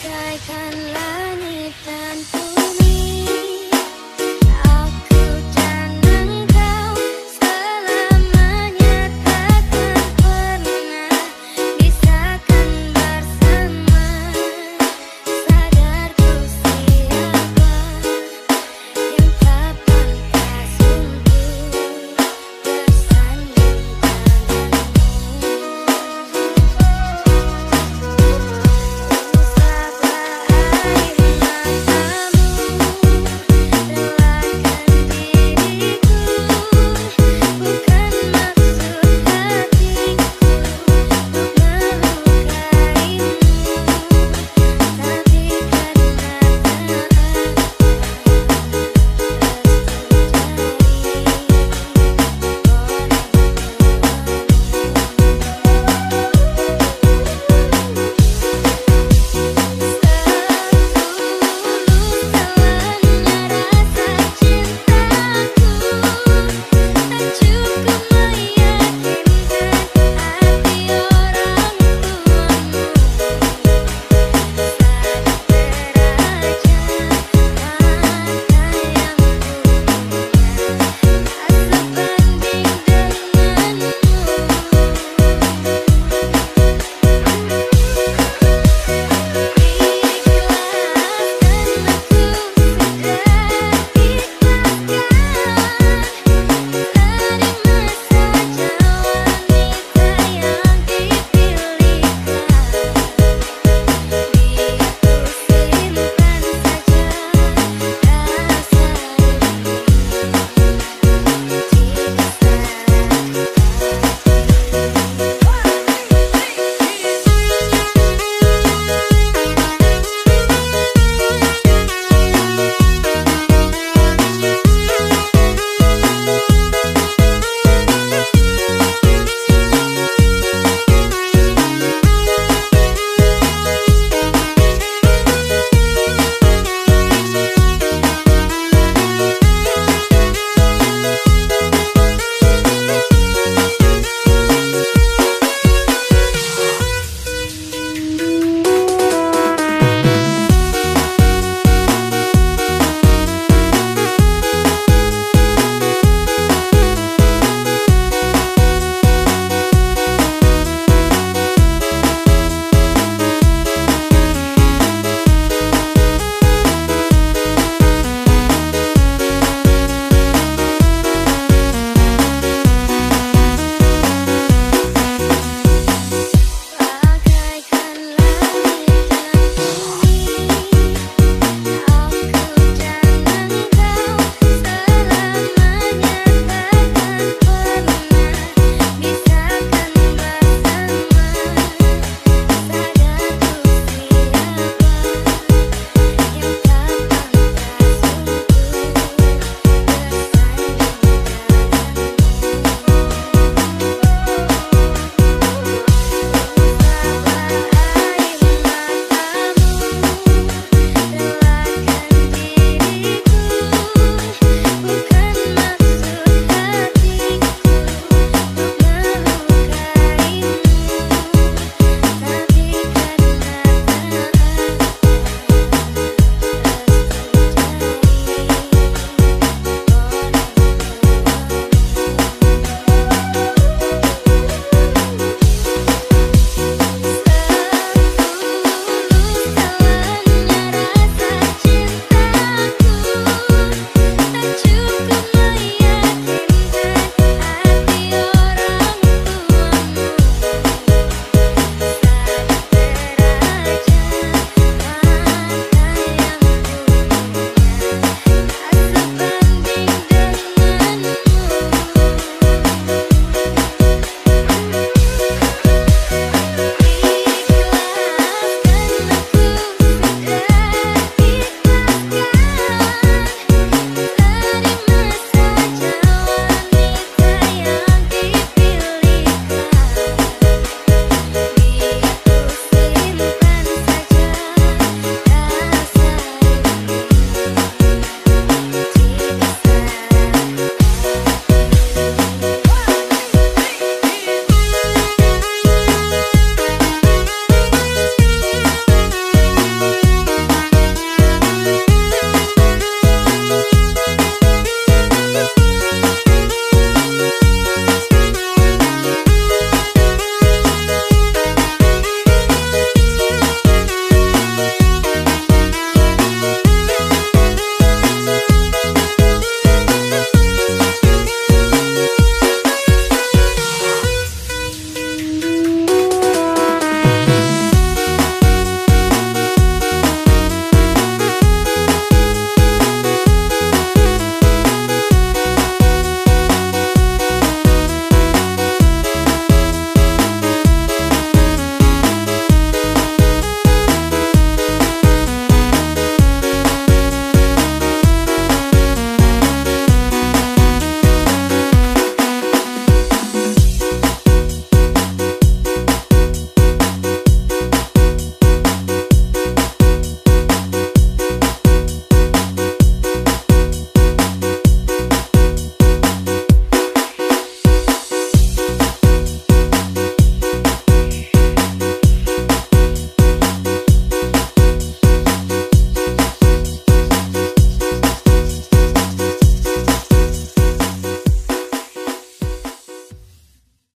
bagaikan langit dan